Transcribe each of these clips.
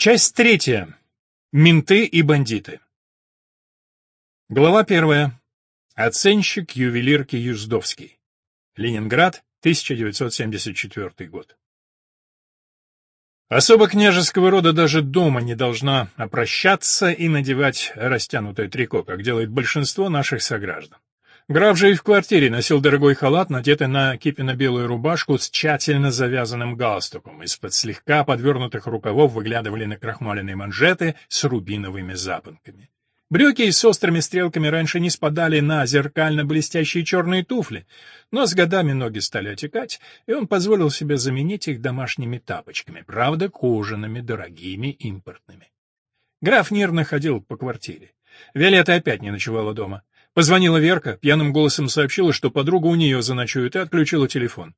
Часть третья. Менты и бандиты. Глава первая. Оценщик ювелирки Юздовский. Ленинград, 1974 год. Особо княжеского рода даже дома не должна опрощаться и надевать растянутое трико, как делает большинство наших сограждан. Граф же и в квартире носил дорогой халат, надетый на кипино-белую рубашку с тщательно завязанным галстуком. Из-под слегка подвернутых рукавов выглядывали накрахмаленные манжеты с рубиновыми запонками. Брюки с острыми стрелками раньше не спадали на зеркально-блестящие черные туфли, но с годами ноги стали отекать, и он позволил себе заменить их домашними тапочками, правда, кожаными, дорогими, импортными. Граф нервно ходил по квартире. Виолетта опять не ночевала дома. Позвонила Верка, пьяным голосом сообщила, что подруга у нее заночует, и отключила телефон.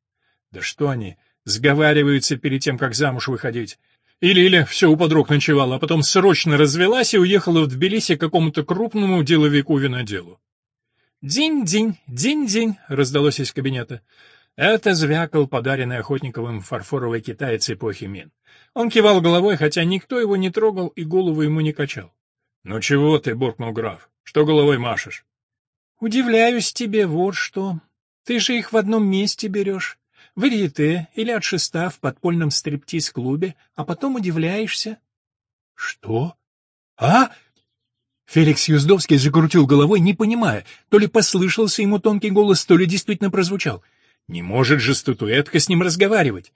Да что они, сговариваются перед тем, как замуж выходить. И Лиля все у подруг ночевала, а потом срочно развелась и уехала в Тбилиси к какому-то крупному деловику-виноделу. «День-день, день-день», — раздалось из кабинета. Это звякал подаренный Охотниковым фарфоровый китаец эпохи Мин. Он кивал головой, хотя никто его не трогал и голову ему не качал. «Ну чего ты?» — буркнул граф. «Что головой машешь?» Удивляюсь тебе вот что. Ты же их в одном месте берешь. В Ирьете или от шеста в подпольном стриптиз-клубе, а потом удивляешься. Что? А? Феликс Юздовский закрутил головой, не понимая, то ли послышался ему тонкий голос, то ли действительно прозвучал. Не может же статуэтка с ним разговаривать.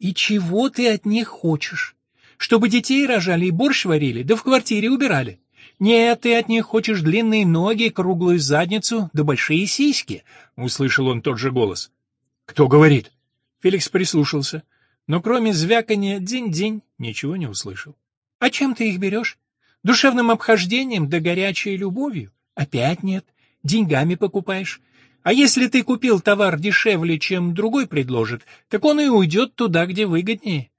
И чего ты от них хочешь? Чтобы детей рожали и борщ варили, да в квартире убирали. «Нет, ты от них хочешь длинные ноги, круглую задницу да большие сиськи», — услышал он тот же голос. «Кто говорит?» Феликс прислушался, но кроме звякания «день-день» ничего не услышал. «А чем ты их берешь? Душевным обхождением да горячей любовью? Опять нет. Деньгами покупаешь. А если ты купил товар дешевле, чем другой предложит, так он и уйдет туда, где выгоднее».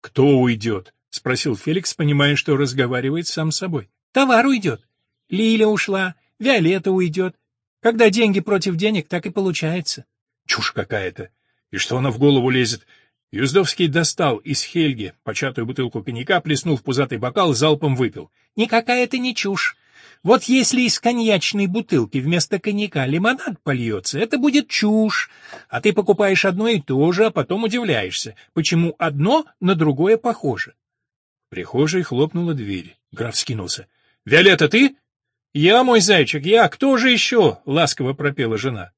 «Кто уйдет?» — спросил Феликс, понимая, что разговаривает сам с собой. Товар уйдет. Лиля ушла, Виолетта уйдет. Когда деньги против денег, так и получается. Чушь какая-то. И что она в голову лезет? Юздовский достал из Хельги початую бутылку коньяка, плеснул в пузатый бокал, залпом выпил. Никакая это не чушь. Вот если из коньячной бутылки вместо коньяка лимонад польется, это будет чушь. А ты покупаешь одно и то же, а потом удивляешься, почему одно на другое похоже. В прихожей хлопнула дверь. Граф скинулся. «Виолетта, ты?» «Я, мой зайчик, я. Кто же еще?» — ласково пропела жена.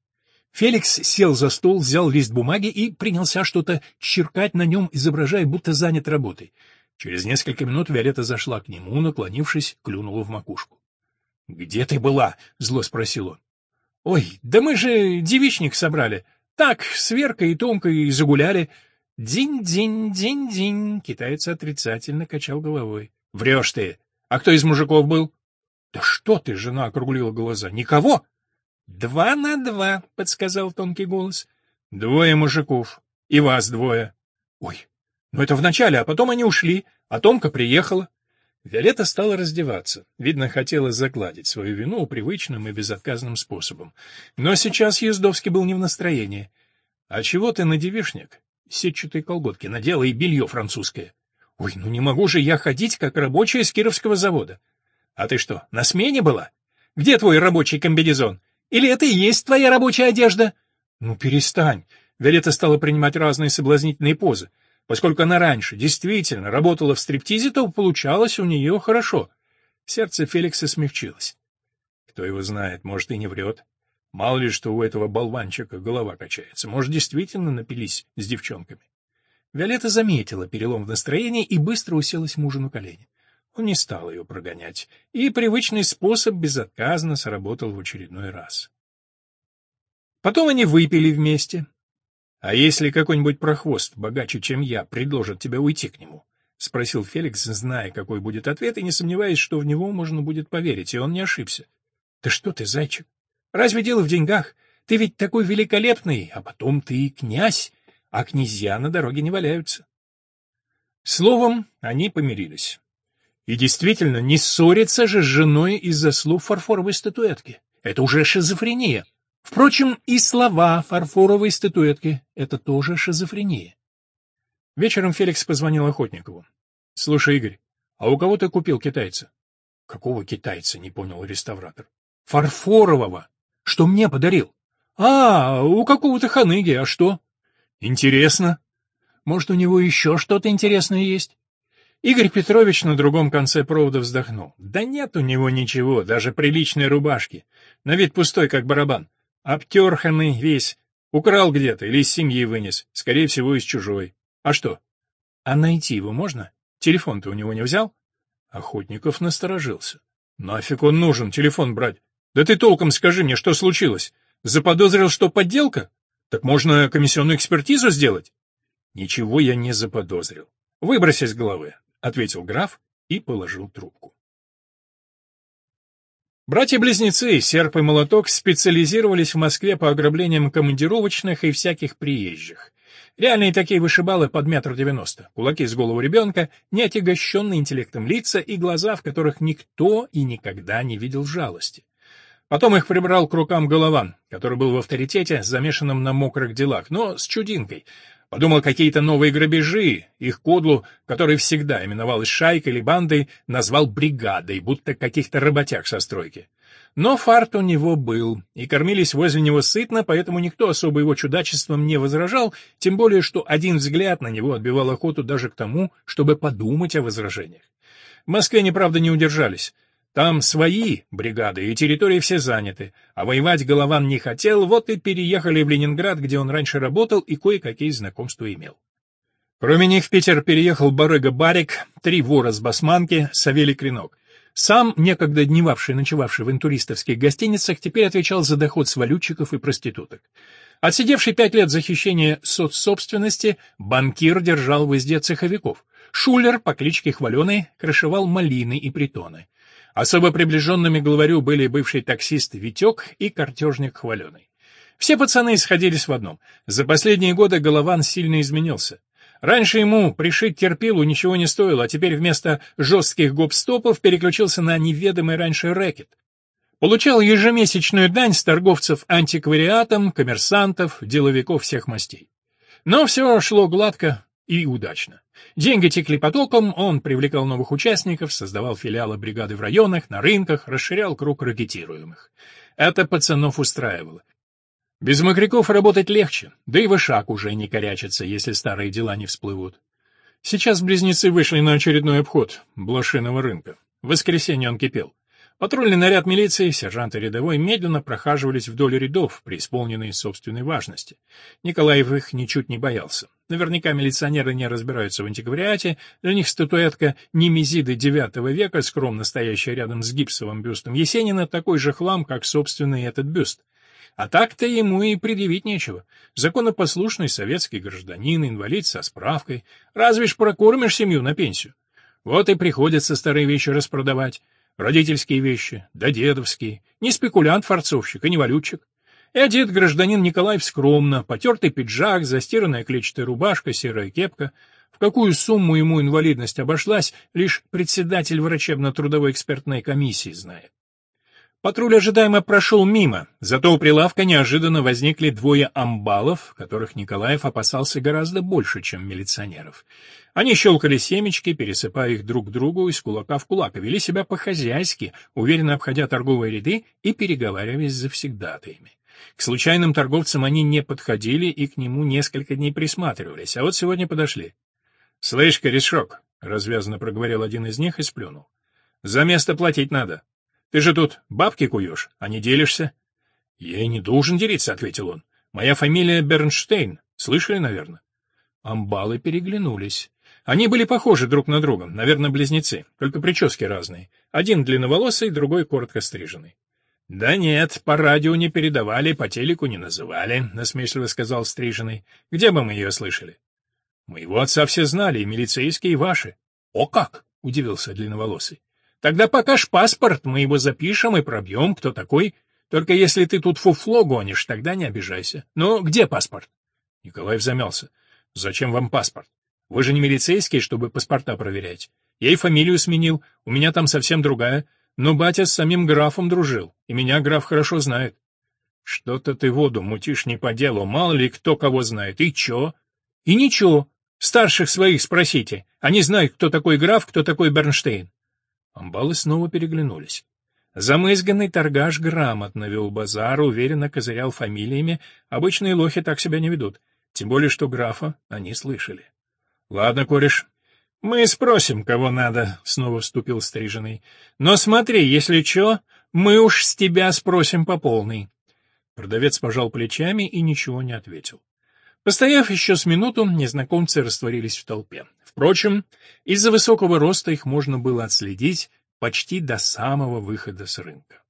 Феликс сел за стол, взял лист бумаги и принялся что-то черкать на нем, изображая, будто занят работой. Через несколько минут Виолетта зашла к нему, наклонившись, клюнула в макушку. — Где ты была? — зло спросил он. — Ой, да мы же девичник собрали. Так, с Веркой и Томкой загуляли. День-день-день-день. Китаец отрицательно качал головой. — Врешь ты. А кто из мужиков был? — Да что ты, жена округлила глаза. — Никого? — Два на два, — подсказал тонкий голос. — Двое мужиков. И вас двое. — Ой, ну это вначале, а потом они ушли, а Томка приехала. Виолетта стала раздеваться. Видно, хотела загладить свою вину привычным и безотказным способом. Но сейчас Ездовский был не в настроении. — А чего ты на девишник? Сетчатые колготки надела и белье французское. Ой, ну не могу же я ходить, как рабочая с Кировского завода. А ты что, на смене была? Где твой рабочий комбинезон? Или это и есть твоя рабочая одежда? Ну перестань. Виолетта стала принимать разные соблазнительные позы. Поскольку она раньше действительно работала в стриптизе, то получалось у нее хорошо. Сердце Феликса смягчилось. Кто его знает, может, и не врет. Мало ли, что у этого болванчика голова качается. Может, действительно напились с девчонками. Виолетта заметила перелом в настроении и быстро уселась мужу на колени. Он не стал ее прогонять, и привычный способ безотказно сработал в очередной раз. Потом они выпили вместе. «А если какой-нибудь прохвост, богаче, чем я, предложит тебе уйти к нему?» — спросил Феликс, зная, какой будет ответ, и не сомневаясь, что в него можно будет поверить, и он не ошибся. «Да что ты, зайчик? Разве дело в деньгах? Ты ведь такой великолепный, а потом ты и князь а князья на дороге не валяются. Словом, они помирились. И действительно, не ссориться же с женой из-за слов фарфоровой статуэтки. Это уже шизофрения. Впрочем, и слова фарфоровой статуэтки — это тоже шизофрения. Вечером Феликс позвонил Охотникову. — Слушай, Игорь, А у кого ты купил китайца? Какого китайца, не понял реставратор. Фарфорового, что мне подарил. А, у какого-то ханыги, а что? Интересно. Может, у него еще что-то интересное есть? Игорь Петрович на другом конце провода вздохнул. Да нет у него ничего, даже приличной рубашки. На вид пустой, как барабан. Обтерханный весь. Украл где-то или из семьи вынес. Скорее всего, из чужой. А что? А найти его можно? Телефон-то у него не взял? Охотников насторожился. Нафиг он нужен, телефон брать? Да ты толком скажи мне, что случилось? Заподозрил, что подделка? Так можно комиссионную экспертизу сделать? Ничего я не заподозрил. Выбрось из головы ответил граф и положил трубку. Братья-близнецы, Серп и Молоток, специализировались в Москве по ограблениям командировочных и всяких приезжих. Реальные такие вышибалы под метр девяносто, кулаки с голову ребенка, неотягощенные интеллектом лица и глаза, в которых никто и никогда не видел жалости. Потом их прибрал к рукам Голован, который был в авторитете, замешанном на мокрых делах, но с чудинкой, Подумал, какие-то новые грабежи, их кодлу, который всегда именовалась шайкой или бандой, назвал бригадой, будто каких-то работяг со стройки. Но фарт у него был, и кормились возле него сытно, поэтому никто особо его чудачеством не возражал, тем более, что один взгляд на него отбивал охоту даже к тому, чтобы подумать о возражениях. В Москве, неправда, не удержались. Там свои бригады, и территории все заняты, а воевать Голован не хотел, вот и переехали в Ленинград, где он раньше работал и кое-какие знакомства имел. Кроме них в Питер переехал барыга Барик, три вора с басманки, Савелий Клинок. Сам, некогда дневавший и ночевавший в интуристовских гостиницах, теперь отвечал за доход с валютчиков и проституток. Отсидевший пять лет за хищение соцсобственности, банкир держал в узде цеховиков. Шулер по кличке Хваленый крышевал малины и притоны. Особо приближенными главарю были бывший таксист Витек и картежник Хваленый. Все пацаны сходились в одном. За последние годы Голован сильно изменился. Раньше ему пришить терпилу ничего не стоило, а теперь вместо жестких гоп-стопов переключился на неведомый раньше рэкет. Получал ежемесячную дань с торговцев антиквариатом, коммерсантов, деловиков всех мастей. Но все шло гладко, и удачно. Деньги текли потоком, он привлекал новых участников, создавал филиалы бригады в районах, на рынках, расширял круг ракетируемых. Это пацанов устраивало. Без мокряков работать легче, да и вышак уже не корячится, если старые дела не всплывут. Сейчас близнецы вышли на очередной обход блошиного рынка. В воскресенье он кипел. Патрульный наряд милиции, сержант и рядовой медленно прохаживались вдоль рядов, преисполненные собственной важности. Николаев их ничуть не боялся. Наверняка милиционеры не разбираются в антиквариате, для них статуэтка Немезиды IX века, скромно стоящая рядом с гипсовым бюстом Есенина, такой же хлам, как собственный этот бюст. А так-то ему и предъявить нечего. Законопослушный советский гражданин, инвалид со справкой. Разве ж прокормишь семью на пенсию? Вот и приходится старые вещи распродавать. Родительские вещи, да дедовские. Не спекулянт-форцовщик и не валютчик. И одет гражданин Николаев скромно, потертый пиджак, застиранная клетчатая рубашка, серая кепка. В какую сумму ему инвалидность обошлась, лишь председатель врачебно-трудовой экспертной комиссии знает. Патруль ожидаемо прошел мимо, зато у прилавка неожиданно возникли двое амбалов, которых Николаев опасался гораздо больше, чем милиционеров. Они щелкали семечки, пересыпая их друг к другу из кулака в кулак, вели себя по-хозяйски, уверенно обходя торговые ряды и переговариваясь с завсегдатаями. К случайным торговцам они не подходили и к нему несколько дней присматривались, а вот сегодня подошли. — Слышь, корешок, — развязанно проговорил один из них и сплюнул. — За место платить надо. Ты же тут бабки куешь, а не делишься. — Я и не должен делиться, — ответил он. — Моя фамилия Бернштейн. Слышали, наверное? Амбалы переглянулись. Они были похожи друг на друга, наверное, близнецы, только прически разные. Один длинноволосый, другой коротко стриженный. — Да нет, по радио не передавали, по телеку не называли, — насмешливо сказал стриженный. — Где бы мы ее слышали? — Моего отца все знали, и милицейские, и ваши. — О как! — удивился длинноволосый. Тогда покаж паспорт, мы его запишем и пробьем, кто такой. Только если ты тут фуфло гонишь, тогда не обижайся. Ну, где паспорт? Николаев замялся. Зачем вам паспорт? Вы же не милицейский, чтобы паспорта проверять. Я и фамилию сменил, у меня там совсем другая. Но батя с самим графом дружил, и меня граф хорошо знает. Что-то ты воду мутишь не по делу, мало ли кто кого знает. И чё? И ничего. Старших своих спросите. Они знают, кто такой граф, кто такой Бернштейн. Амбалы снова переглянулись. Замызганный торгаш грамотно вел базар, уверенно козырял фамилиями. Обычные лохи так себя не ведут. Тем более, что графа они слышали. — Ладно, кореш, мы спросим, кого надо, — снова вступил стриженный. — Но смотри, если чё, мы уж с тебя спросим по полной. Продавец пожал плечами и ничего не ответил. Постояв еще с минуту, незнакомцы растворились в толпе. Впрочем, из-за высокого роста их можно было отследить почти до самого выхода с рынка.